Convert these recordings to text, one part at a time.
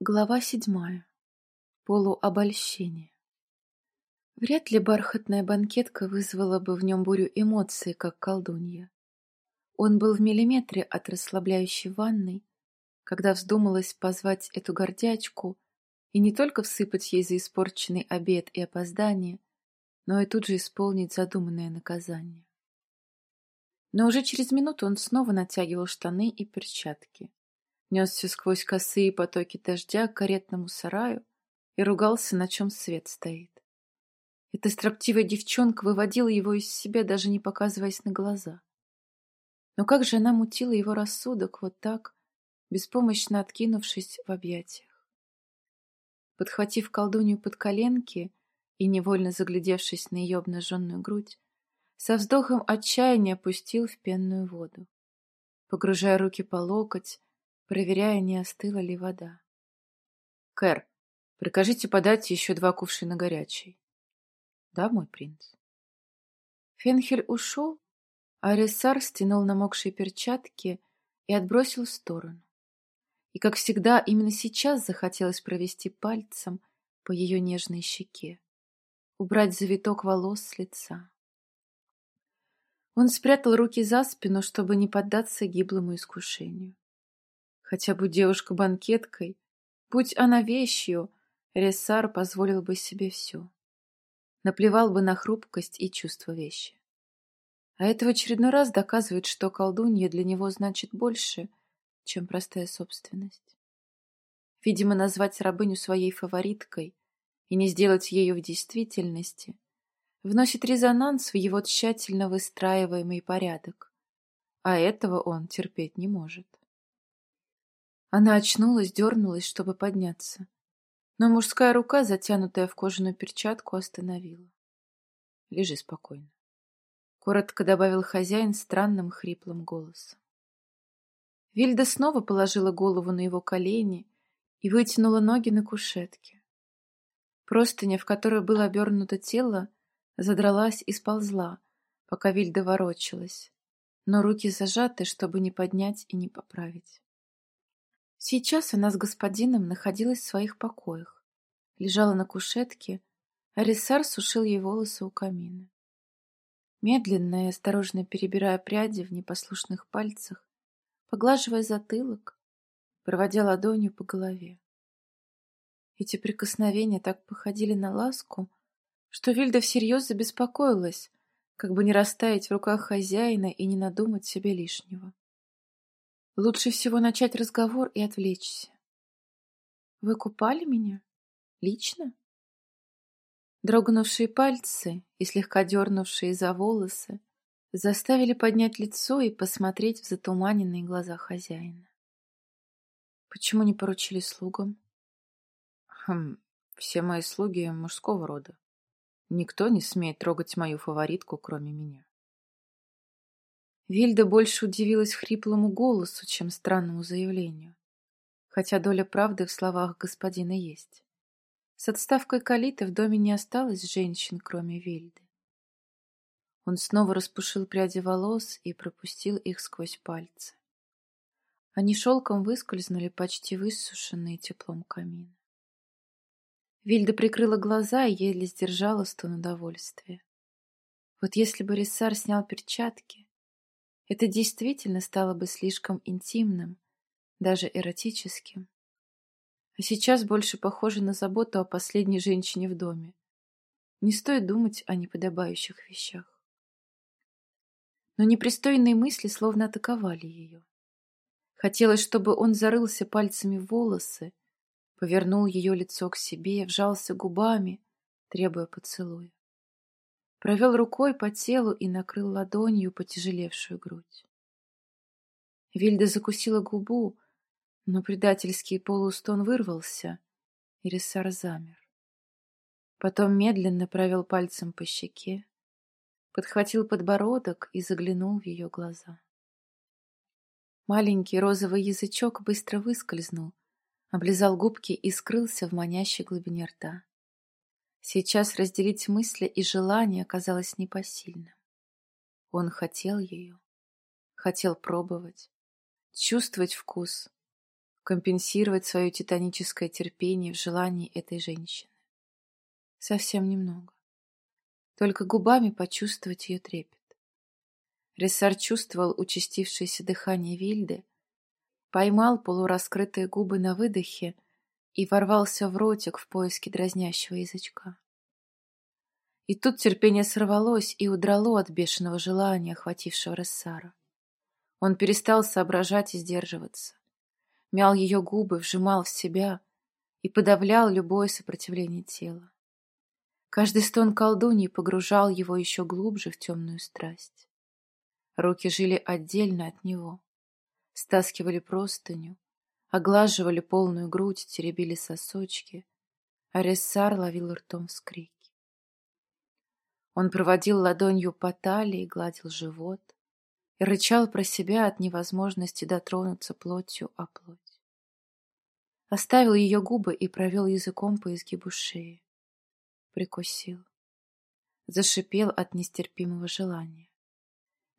Глава седьмая. Полуобольщение. Вряд ли бархатная банкетка вызвала бы в нем бурю эмоций, как колдунья. Он был в миллиметре от расслабляющей ванной, когда вздумалось позвать эту гордячку и не только всыпать ей за испорченный обед и опоздание, но и тут же исполнить задуманное наказание. Но уже через минуту он снова натягивал штаны и перчатки несся сквозь косые потоки дождя к каретному сараю и ругался, на чем свет стоит. Эта строптивая девчонка выводила его из себя, даже не показываясь на глаза. Но как же она мутила его рассудок вот так, беспомощно откинувшись в объятиях. Подхватив колдунью под коленки и невольно заглядевшись на ее обнаженную грудь, со вздохом отчаяния опустил в пенную воду. Погружая руки по локоть, проверяя, не остыла ли вода. «Кэр, прикажите подать еще два кувшина горячей». «Да, мой принц». Фенхель ушел, а Рессар стянул намокшие перчатки и отбросил в сторону. И, как всегда, именно сейчас захотелось провести пальцем по ее нежной щеке, убрать завиток волос с лица. Он спрятал руки за спину, чтобы не поддаться гиблому искушению. Хотя бы девушка банкеткой, будь она вещью, Рессар позволил бы себе все. Наплевал бы на хрупкость и чувство вещи. А это в очередной раз доказывает, что колдунья для него значит больше, чем простая собственность. Видимо, назвать рабыню своей фавориткой и не сделать ею в действительности вносит резонанс в его тщательно выстраиваемый порядок, а этого он терпеть не может. Она очнулась, дернулась, чтобы подняться. Но мужская рука, затянутая в кожаную перчатку, остановила. Лежи спокойно. Коротко добавил хозяин странным хриплым голосом. Вильда снова положила голову на его колени и вытянула ноги на кушетке. Простыня, в которой было обернуто тело, задралась и сползла, пока Вильда ворочалась, но руки зажаты, чтобы не поднять и не поправить. Сейчас она с господином находилась в своих покоях, лежала на кушетке, а Рисар сушил ей волосы у камина. Медленно и осторожно перебирая пряди в непослушных пальцах, поглаживая затылок, проводя ладонью по голове. Эти прикосновения так походили на ласку, что Вильда всерьез забеспокоилась, как бы не растаять в руках хозяина и не надумать себе лишнего. Лучше всего начать разговор и отвлечься. Вы купали меня? Лично? Дрогнувшие пальцы и слегка дернувшие за волосы заставили поднять лицо и посмотреть в затуманенные глаза хозяина. Почему не поручили слугам? Хм, все мои слуги мужского рода. Никто не смеет трогать мою фаворитку, кроме меня. Вильда больше удивилась хриплому голосу, чем странному заявлению. Хотя доля правды в словах господина есть. С отставкой Калиты в доме не осталось женщин, кроме Вильды. Он снова распушил пряди волос и пропустил их сквозь пальцы. Они шелком выскользнули, почти высушенные теплом камина. Вильда прикрыла глаза и еле сдержала стон удовольствия. Вот если бы Рессар снял перчатки, это действительно стало бы слишком интимным, даже эротическим. А сейчас больше похоже на заботу о последней женщине в доме. Не стоит думать о неподобающих вещах. Но непристойные мысли словно атаковали ее. Хотелось, чтобы он зарылся пальцами в волосы, повернул ее лицо к себе, вжался губами, требуя поцелуя провел рукой по телу и накрыл ладонью потяжелевшую грудь. Вильда закусила губу, но предательский полустон вырвался, и Рессар замер. Потом медленно провел пальцем по щеке, подхватил подбородок и заглянул в ее глаза. Маленький розовый язычок быстро выскользнул, облизал губки и скрылся в манящей глубине рта. Сейчас разделить мысли и желания оказалось непосильным. Он хотел ее, хотел пробовать, чувствовать вкус, компенсировать свое титаническое терпение в желании этой женщины. Совсем немного. Только губами почувствовать ее трепет. Рессар чувствовал участившееся дыхание Вильды, поймал полураскрытые губы на выдохе и ворвался в ротик в поиске дразнящего язычка. И тут терпение сорвалось и удрало от бешеного желания, охватившего Рессара. Он перестал соображать и сдерживаться. Мял ее губы, вжимал в себя и подавлял любое сопротивление тела. Каждый стон колдуньи погружал его еще глубже в темную страсть. Руки жили отдельно от него, стаскивали простыню, оглаживали полную грудь, теребили сосочки, а Рессар ловил ртом вскрики. Он проводил ладонью по талии, гладил живот и рычал про себя от невозможности дотронуться плотью о плоть. Оставил ее губы и провел языком по изгибу шеи. Прикусил. Зашипел от нестерпимого желания.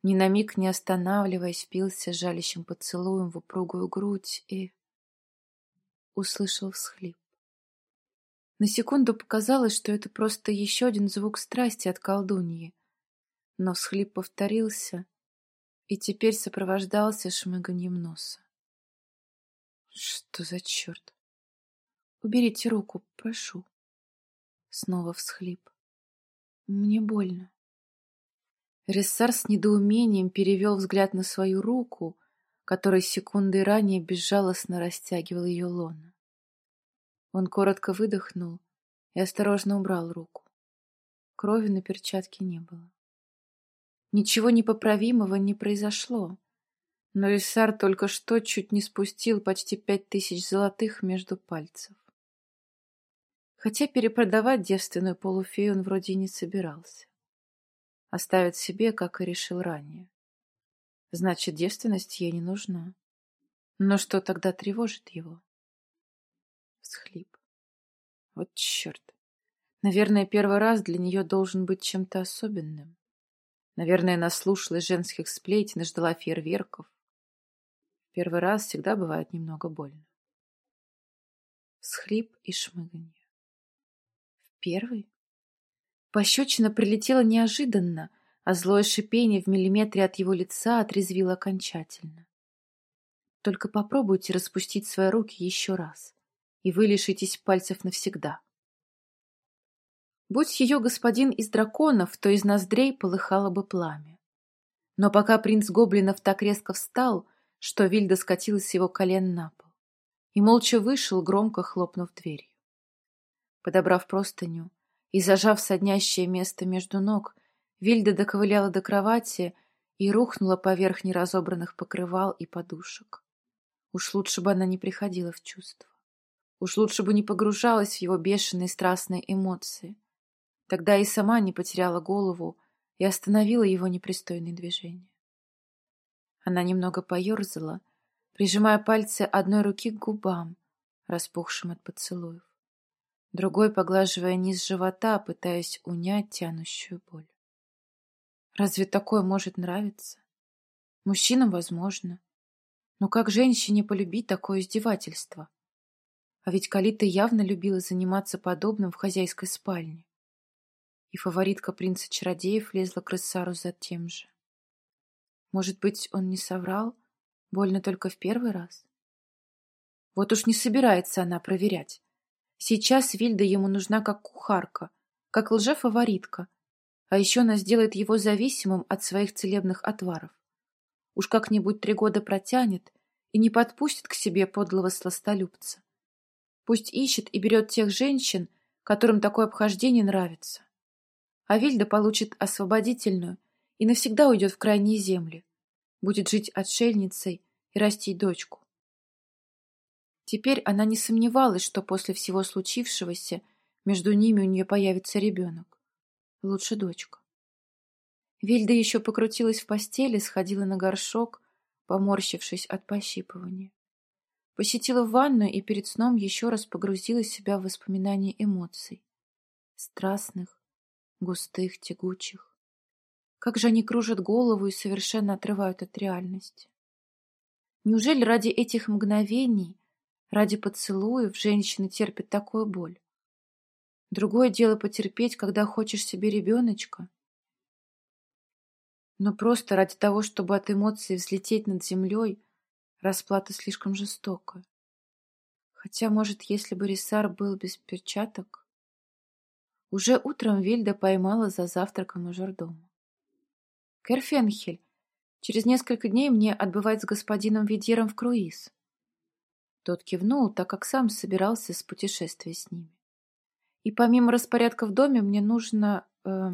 Ни на миг не останавливаясь, впился жалящим поцелуем в упругую грудь и услышал всхлип. На секунду показалось, что это просто еще один звук страсти от колдуньи. Но всхлип повторился и теперь сопровождался шмыганьем носа. Что за черт? Уберите руку, прошу. Снова всхлип. Мне больно. Рессар с недоумением перевел взгляд на свою руку, которой секунды ранее безжалостно растягивал ее лона. Он коротко выдохнул и осторожно убрал руку. Крови на перчатке не было. Ничего непоправимого не произошло, но Исар только что чуть не спустил почти пять тысяч золотых между пальцев. Хотя перепродавать девственную полуфею он вроде и не собирался. Оставит себе, как и решил ранее. Значит, девственность ей не нужна. Но что тогда тревожит его? Всхлип. Вот черт. Наверное, первый раз для нее должен быть чем-то особенным. Наверное, наслушалась женских сплетен и ждала фейерверков. Первый раз всегда бывает немного больно. Всхлип и шмыганье. В первый? Пощечина прилетела неожиданно, а злое шипение в миллиметре от его лица отрезвило окончательно. Только попробуйте распустить свои руки еще раз, и вы лишитесь пальцев навсегда. Будь ее господин из драконов, то из ноздрей полыхало бы пламя. Но пока принц гоблинов так резко встал, что Вильда скатилась с его колен на пол, и молча вышел, громко хлопнув дверью. Подобрав простыню и зажав соднящее место между ног, Вильда доковыляла до кровати и рухнула поверх неразобранных покрывал и подушек. Уж лучше бы она не приходила в чувство. Уж лучше бы не погружалась в его бешеные страстные эмоции. Тогда и сама не потеряла голову и остановила его непристойные движения. Она немного поерзала, прижимая пальцы одной руки к губам, распухшим от поцелуев, другой поглаживая низ живота, пытаясь унять тянущую боль. Разве такое может нравиться? Мужчинам возможно. Но как женщине полюбить такое издевательство? А ведь Калита явно любила заниматься подобным в хозяйской спальне. И фаворитка принца-чародеев лезла к Рессару за тем же. Может быть, он не соврал? Больно только в первый раз? Вот уж не собирается она проверять. Сейчас Вильда ему нужна как кухарка, как лже-фаворитка, а еще она сделает его зависимым от своих целебных отваров. Уж как-нибудь три года протянет и не подпустит к себе подлого сластолюбца. Пусть ищет и берет тех женщин, которым такое обхождение нравится. А Вильда получит освободительную и навсегда уйдет в крайние земли, будет жить отшельницей и растить дочку. Теперь она не сомневалась, что после всего случившегося между ними у нее появится ребенок. Лучше дочка. Вильда еще покрутилась в постели, сходила на горшок, поморщившись от пощипывания. Посетила ванную и перед сном еще раз погрузила себя в воспоминания эмоций. Страстных, густых, тягучих. Как же они кружат голову и совершенно отрывают от реальности. Неужели ради этих мгновений Ради поцелуев женщины терпят такую боль. Другое дело потерпеть, когда хочешь себе ребеночка. Но просто ради того, чтобы от эмоций взлететь над землей, расплата слишком жестокая. Хотя, может, если бы Рисар был без перчаток... Уже утром Вильда поймала за завтраком мажордома. «Керфенхель, через несколько дней мне отбывать с господином Видьером в круиз». Тот кивнул, так как сам собирался с путешествия с ними. «И помимо распорядка в доме мне нужно э,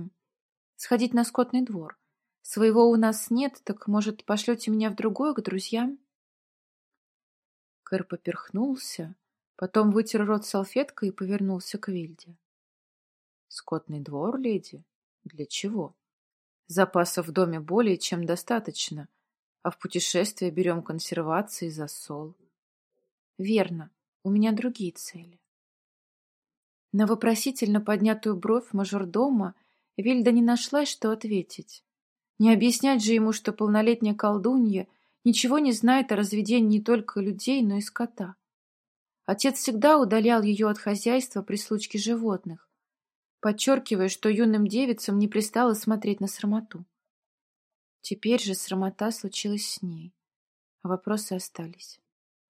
сходить на скотный двор. Своего у нас нет, так, может, пошлете меня в другое к друзьям?» Кэр поперхнулся, потом вытер рот салфеткой и повернулся к Вильде. Скотный двор, леди? Для чего? Запасов в доме более чем достаточно, а в путешествие берем консервации, засол. Верно, у меня другие цели. На вопросительно поднятую бровь мажордома Вильда не нашлась, что ответить. Не объяснять же ему, что полнолетняя колдунья ничего не знает о разведении не только людей, но и скота. Отец всегда удалял ее от хозяйства при случке животных, подчеркивая, что юным девицам не пристало смотреть на срамоту. Теперь же срамота случилась с ней, а вопросы остались.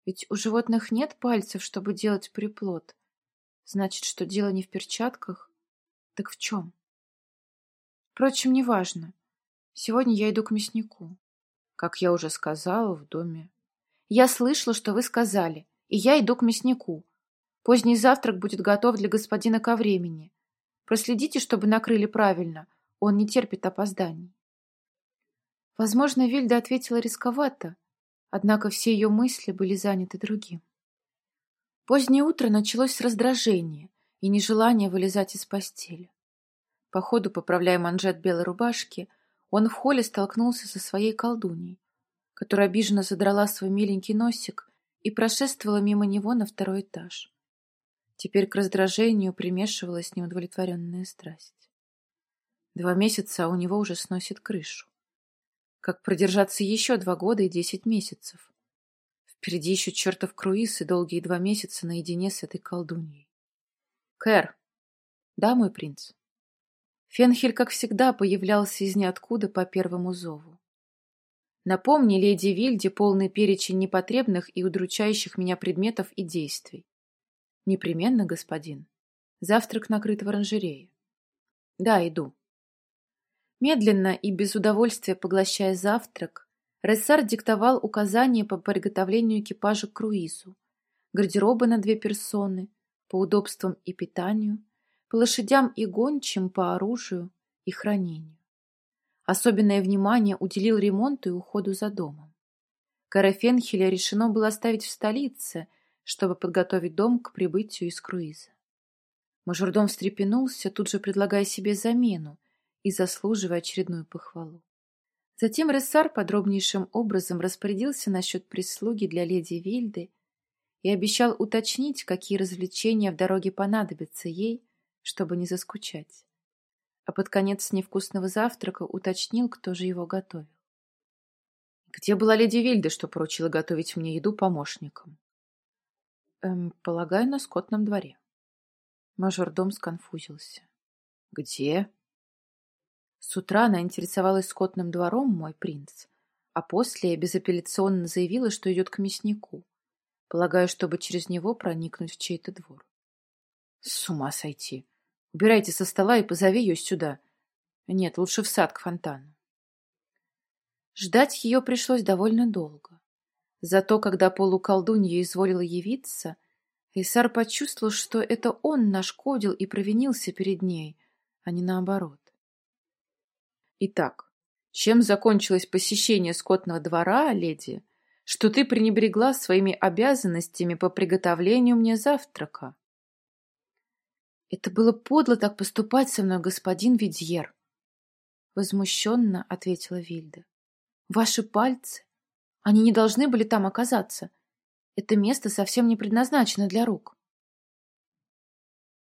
Ведь у животных нет пальцев, чтобы делать приплод. Значит, что дело не в перчатках? Так в чем? Впрочем, неважно. Сегодня я иду к мяснику. Как я уже сказала, в доме. Я слышала, что вы сказали, и я иду к мяснику. Поздний завтрак будет готов для господина ко времени. Проследите, чтобы накрыли правильно. Он не терпит опозданий. Возможно, Вильда ответила рисковато, однако все ее мысли были заняты другим. Позднее утро началось с раздражения и нежелания вылезать из постели. По ходу, поправляя манжет белой рубашки, он в холле столкнулся со своей колдуньей, которая обиженно задрала свой миленький носик и прошествовала мимо него на второй этаж. Теперь к раздражению примешивалась неудовлетворенная страсть. Два месяца, а у него уже сносит крышу. Как продержаться еще два года и десять месяцев? Впереди еще чертов круиз и долгие два месяца наедине с этой колдуньей. Кэр. Да, мой принц. Фенхель, как всегда, появлялся из ниоткуда по первому зову. Напомни леди Вильде полный перечень непотребных и удручающих меня предметов и действий. Непременно, господин. Завтрак накрыт в оранжерее. Да, иду. Медленно и без удовольствия поглощая завтрак, Рессар диктовал указания по приготовлению экипажа к круизу, гардеробы на две персоны, по удобствам и питанию, по лошадям и гончим, по оружию и хранению. Особенное внимание уделил ремонту и уходу за домом. Карафенхеля решено было оставить в столице – чтобы подготовить дом к прибытию из круиза. Мажордом встрепенулся, тут же предлагая себе замену и заслуживая очередную похвалу. Затем Рессар подробнейшим образом распорядился насчет прислуги для леди Вильды и обещал уточнить, какие развлечения в дороге понадобятся ей, чтобы не заскучать. А под конец невкусного завтрака уточнил, кто же его готовил. «Где была леди Вильда, что поручила готовить мне еду помощникам?» Эм, полагаю, на скотном дворе. Мажордом сконфузился. Где? С утра она интересовалась скотным двором, мой принц, а после безапелляционно заявила, что идет к мяснику. Полагаю, чтобы через него проникнуть в чей-то двор. С ума сойти. Убирайте со стола и позови ее сюда. Нет, лучше в сад к фонтану. Ждать ее пришлось довольно долго. Зато когда полуколдунья изволила явиться, Исар почувствовал, что это он нашкодил и провинился перед ней, а не наоборот. Итак, чем закончилось посещение скотного двора, леди, что ты пренебрегла своими обязанностями по приготовлению мне завтрака? Это было подло так поступать со мной, господин Видьер. Возмущенно ответила Вильда. Ваши пальцы они не должны были там оказаться. Это место совсем не предназначено для рук.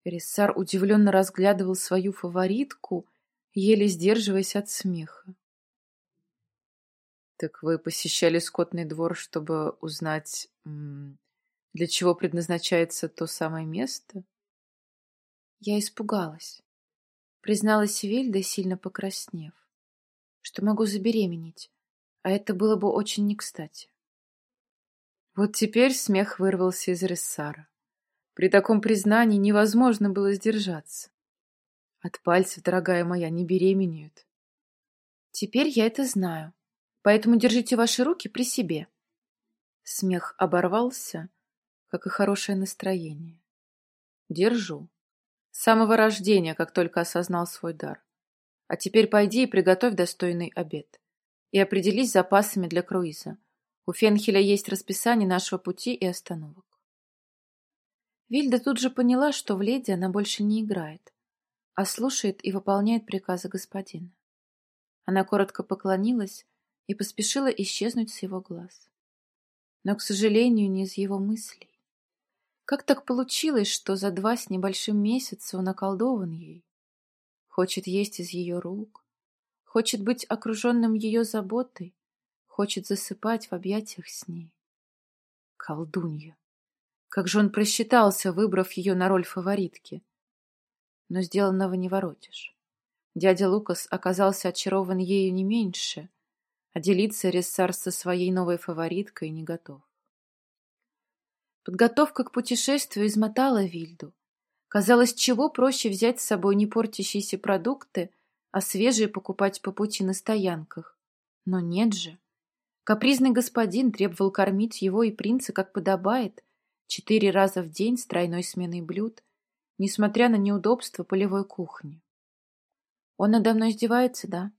Рессар удивленно разглядывал свою фаворитку, еле сдерживаясь от смеха. «Так вы посещали скотный двор, чтобы узнать, для чего предназначается то самое место? Я испугалась. Призналась Вильда, сильно покраснев, что могу забеременеть, а это было бы очень не кстати. Вот теперь смех вырвался из Рессара. При таком признании невозможно было сдержаться. От пальцев, дорогая моя, не беременеют. Теперь я это знаю, поэтому держите ваши руки при себе. Смех оборвался, как и хорошее настроение. Держу. С самого рождения, как только осознал свой дар. А теперь пойди и приготовь достойный обед. И определись запасами для круиза. У Фенхеля есть расписание нашего пути и остановок. Вильда тут же поняла, что в леди она больше не играет, а слушает и выполняет приказы господина. Она коротко поклонилась и поспешила исчезнуть с его глаз. Но, к сожалению, не из его мыслей. Как так получилось, что за два с небольшим месяца он околдован ей? Хочет есть из ее рук, хочет быть окруженным ее заботой, хочет засыпать в объятиях с ней. Колдунья! Как же он просчитался, выбрав ее на роль фаворитки. Но сделанного не воротишь. Дядя Лукас оказался очарован ею не меньше, а делиться Рессар со своей новой фавориткой не готов. Подготовка к путешествию измотала Вильду. Казалось, чего проще взять с собой не портящиеся продукты, а свежие покупать по пути на стоянках. Но нет же. Капризный господин требовал кормить его и принца, как подобает, четыре раза в день с тройной сменой блюд, несмотря на неудобства полевой кухни. Он надо мной издевается, да?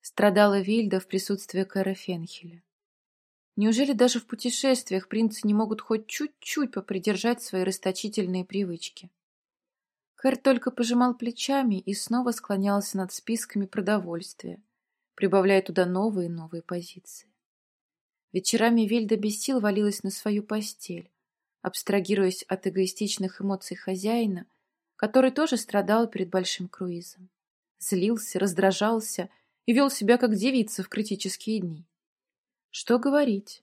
Страдала Вильда в присутствии Кэра Фенхеля. Неужели даже в путешествиях принцы не могут хоть чуть-чуть попридержать свои расточительные привычки? Кэр только пожимал плечами и снова склонялся над списками продовольствия, прибавляя туда новые и новые позиции. Вечерами Вильда без сил валилась на свою постель, абстрагируясь от эгоистичных эмоций хозяина, который тоже страдал перед большим круизом. Злился, раздражался и вел себя как девица в критические дни. Что говорить?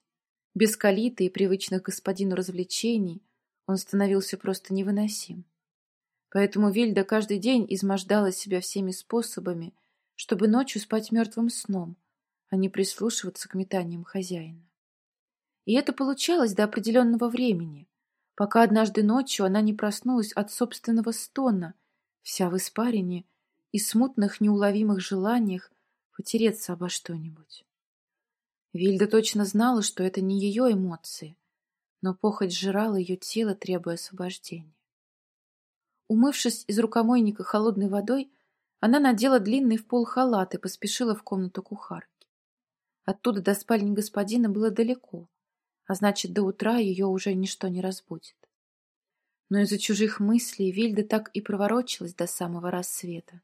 Без калиты и привычных господину развлечений он становился просто невыносим. Поэтому Вильда каждый день измождала себя всеми способами, чтобы ночью спать мертвым сном, а не прислушиваться к метаниям хозяина. И это получалось до определенного времени, пока однажды ночью она не проснулась от собственного стона, вся в испарине и смутных неуловимых желаниях потереться обо что-нибудь. Вильда точно знала, что это не ее эмоции, но похоть сжирала ее тело, требуя освобождения. Умывшись из рукомойника холодной водой, она надела длинный в пол халат и поспешила в комнату кухарки. Оттуда до спальни господина было далеко, а значит, до утра ее уже ничто не разбудит. Но из-за чужих мыслей Вильда так и проворочилась до самого рассвета.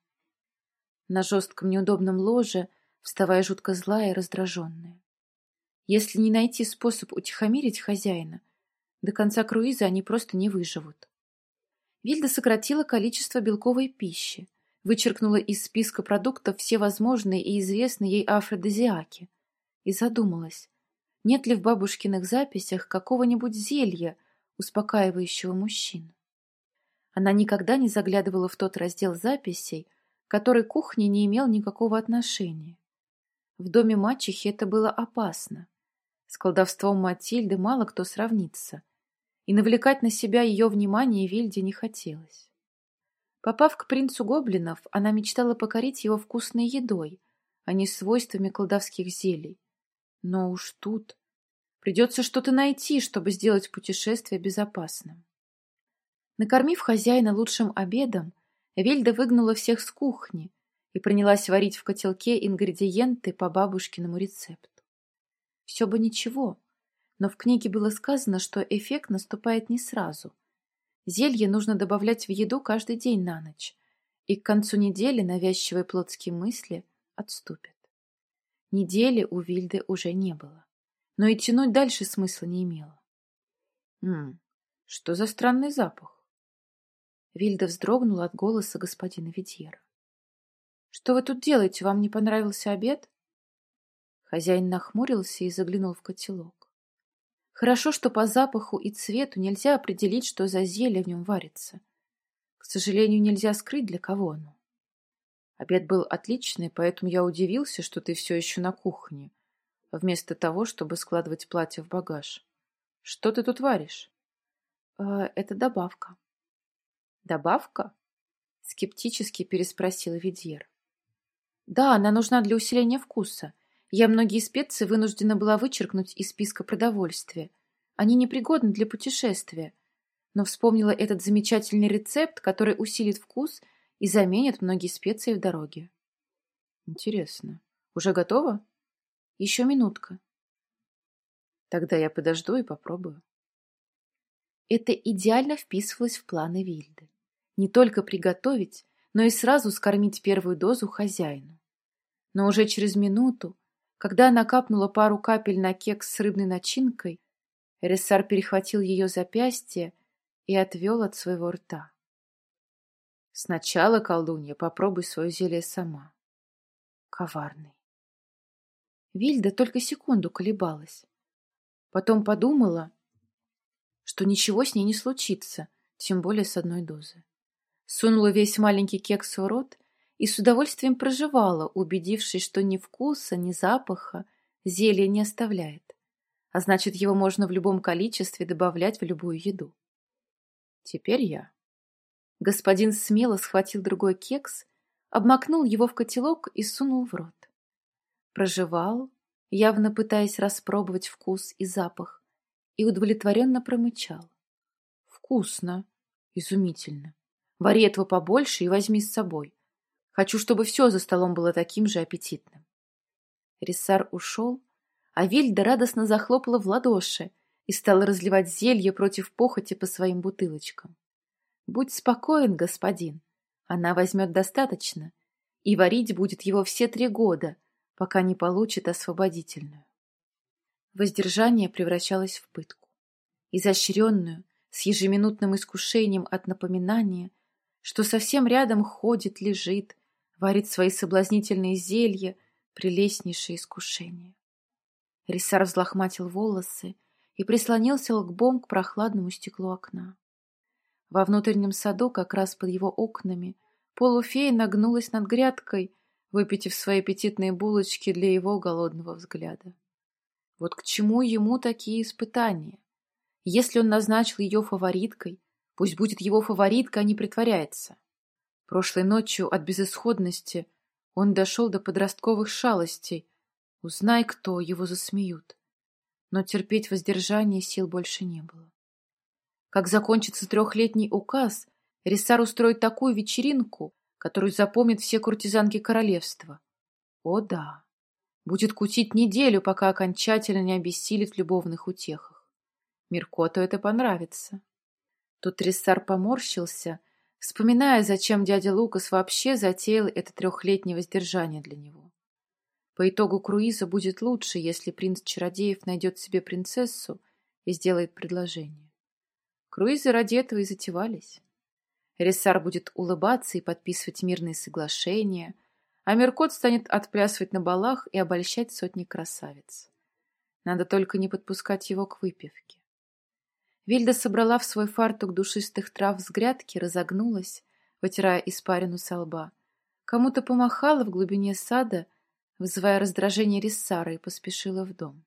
На жестком неудобном ложе, вставая жутко злая и раздраженная. Если не найти способ утихомирить хозяина, до конца круиза они просто не выживут. Вильда сократила количество белковой пищи, вычеркнула из списка продуктов все возможные и известные ей афродизиаки и задумалась, нет ли в бабушкиных записях какого-нибудь зелья, успокаивающего мужчину. Она никогда не заглядывала в тот раздел записей, который к кухне не имел никакого отношения. В доме мачехи это было опасно. С колдовством Матильды мало кто сравнится, и навлекать на себя ее внимание Вильде не хотелось. Попав к принцу гоблинов, она мечтала покорить его вкусной едой, а не свойствами колдовских зелий. Но уж тут придется что-то найти, чтобы сделать путешествие безопасным. Накормив хозяина лучшим обедом, Вильда выгнала всех с кухни и принялась варить в котелке ингредиенты по бабушкиному рецепту. Все бы ничего, но в книге было сказано, что эффект наступает не сразу — Зелье нужно добавлять в еду каждый день на ночь, и к концу недели навязчивые плотские мысли отступят. Недели у Вильды уже не было, но и тянуть дальше смысла не имело. «М что за странный запах?» Вильда вздрогнула от голоса господина Видьера. «Что вы тут делаете? Вам не понравился обед?» Хозяин нахмурился и заглянул в котелок. Хорошо, что по запаху и цвету нельзя определить, что за зелье в нем варится. К сожалению, нельзя скрыть, для кого оно. Обед был отличный, поэтому я удивился, что ты все еще на кухне, вместо того, чтобы складывать платье в багаж. Что ты тут варишь? Э, это добавка. Добавка? Скептически переспросила Видьер. Да, она нужна для усиления вкуса. Я многие специи вынуждена была вычеркнуть из списка продовольствия. Они непригодны для путешествия. Но вспомнила этот замечательный рецепт, который усилит вкус и заменит многие специи в дороге. Интересно. Уже готово? Еще минутка. Тогда я подожду и попробую. Это идеально вписывалось в планы Вильды. Не только приготовить, но и сразу скормить первую дозу хозяину. Но уже через минуту, когда она капнула пару капель на кекс с рыбной начинкой, Рессар перехватил ее запястье и отвел от своего рта. Сначала, колдунья, попробуй свое зелье сама. Коварный. Вильда только секунду колебалась. Потом подумала, что ничего с ней не случится, тем более с одной дозы сунула весь маленький кекс в рот и с удовольствием проживала, убедившись, что ни вкуса, ни запаха зелье не оставляет, а значит, его можно в любом количестве добавлять в любую еду. Теперь я. Господин смело схватил другой кекс, обмакнул его в котелок и сунул в рот. Прожевал, явно пытаясь распробовать вкус и запах, и удовлетворенно промычал. Вкусно, изумительно. Вари этого побольше и возьми с собой. Хочу, чтобы все за столом было таким же аппетитным. Рессар ушел, а Вильда радостно захлопала в ладоши и стала разливать зелье против похоти по своим бутылочкам. Будь спокоен, господин, она возьмет достаточно, и варить будет его все три года, пока не получит освободительную. Воздержание превращалось в пытку. Изощренную, с ежеминутным искушением от напоминания, что совсем рядом ходит, лежит, варит свои соблазнительные зелья, прелестнейшее искушение. Рисар взлохматил волосы и прислонился лбом к прохладному стеклу окна. Во внутреннем саду, как раз под его окнами, полуфея нагнулась над грядкой, выпитив свои аппетитные булочки для его голодного взгляда. Вот к чему ему такие испытания? Если он назначил ее фавориткой, Пусть будет его фаворитка, а не притворяется. Прошлой ночью от безысходности он дошел до подростковых шалостей. Узнай, кто, его засмеют. Но терпеть воздержание сил больше не было. Как закончится трехлетний указ, Рисар устроит такую вечеринку, которую запомнят все куртизанки королевства. О да, будет кутить неделю, пока окончательно не обессилит в любовных утехах. Миркоту это понравится. Тут Рессар поморщился, вспоминая, зачем дядя Лукас вообще затеял это трехлетнее воздержание для него. По итогу круиза будет лучше, если принц Чародеев найдет себе принцессу и сделает предложение. Круизы ради этого и затевались. Рессар будет улыбаться и подписывать мирные соглашения, а Меркот станет отплясывать на балах и обольщать сотни красавиц. Надо только не подпускать его к выпивке. Вильда собрала в свой фартук душистых трав с грядки, разогнулась, вытирая испарину со лба. Кому-то помахала в глубине сада, вызывая раздражение Риссара, и поспешила в дом.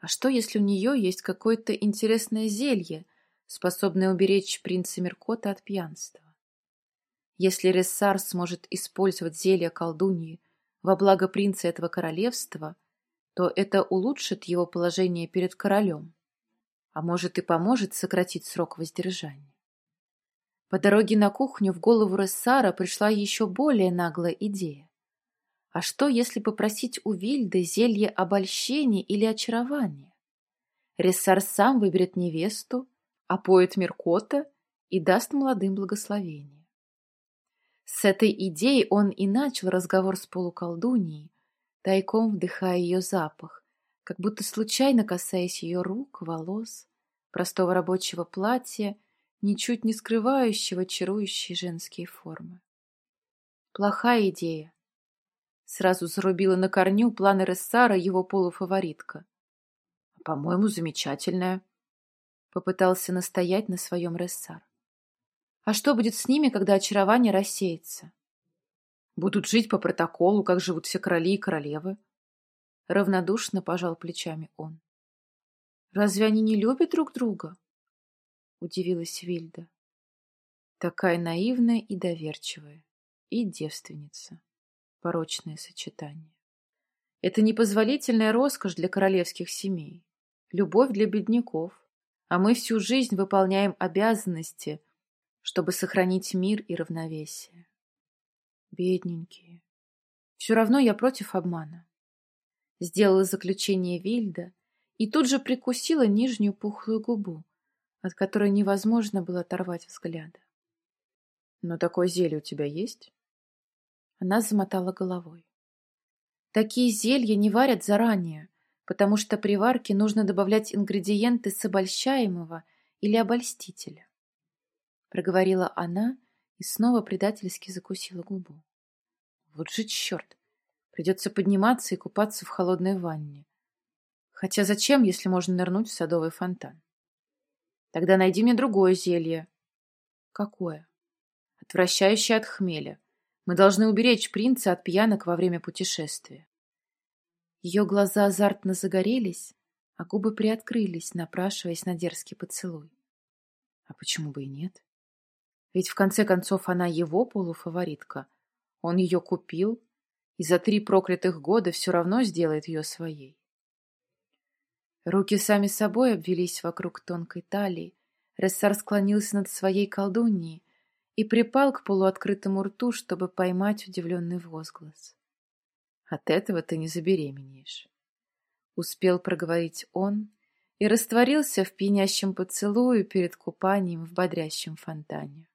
А что, если у нее есть какое-то интересное зелье, способное уберечь принца Меркота от пьянства? Если Рессар сможет использовать зелье колдуньи во благо принца этого королевства, то это улучшит его положение перед королем а может и поможет сократить срок воздержания. По дороге на кухню в голову Рессара пришла еще более наглая идея. А что, если попросить у Вильды зелье обольщения или очарования? Рессар сам выберет невесту, опоет Меркота и даст молодым благословение. С этой идеей он и начал разговор с полуколдуньей, тайком вдыхая ее запах, как будто случайно касаясь ее рук, волос, простого рабочего платья, ничуть не скрывающего чарующие женские формы. Плохая идея. Сразу зарубила на корню планы Рессара его полуфаворитка. По-моему, замечательная. Попытался настоять на своем Рессар. А что будет с ними, когда очарование рассеется? Будут жить по протоколу, как живут все короли и королевы. Равнодушно пожал плечами он. Разве они не любят друг друга? Удивилась Вильда. Такая наивная и доверчивая. И девственница. Порочное сочетание. Это непозволительная роскошь для королевских семей. Любовь для бедняков. А мы всю жизнь выполняем обязанности, чтобы сохранить мир и равновесие. Бедненькие. Все равно я против обмана. Сделала заключение Вильда и тут же прикусила нижнюю пухлую губу, от которой невозможно было оторвать взгляда. «Но такое зелье у тебя есть?» Она замотала головой. «Такие зелья не варят заранее, потому что при варке нужно добавлять ингредиенты с обольщаемого или обольстителя. Проговорила она и снова предательски закусила губу. Вот же черт! Придется подниматься и купаться в холодной ванне. Хотя зачем, если можно нырнуть в садовый фонтан? Тогда найди мне другое зелье. Какое? Отвращающее от хмеля. Мы должны уберечь принца от пьянок во время путешествия. Ее глаза азартно загорелись, а губы приоткрылись, напрашиваясь на дерзкий поцелуй. А почему бы и нет? Ведь в конце концов она его полуфаворитка. Он ее купил и за три проклятых года все равно сделает ее своей. Руки сами собой обвелись вокруг тонкой талии. Рессар склонился над своей колдуньей и припал к полуоткрытому рту, чтобы поймать удивленный возглас. «От этого ты не забеременеешь», — успел проговорить он и растворился в пьянящем поцелуе перед купанием в бодрящем фонтане.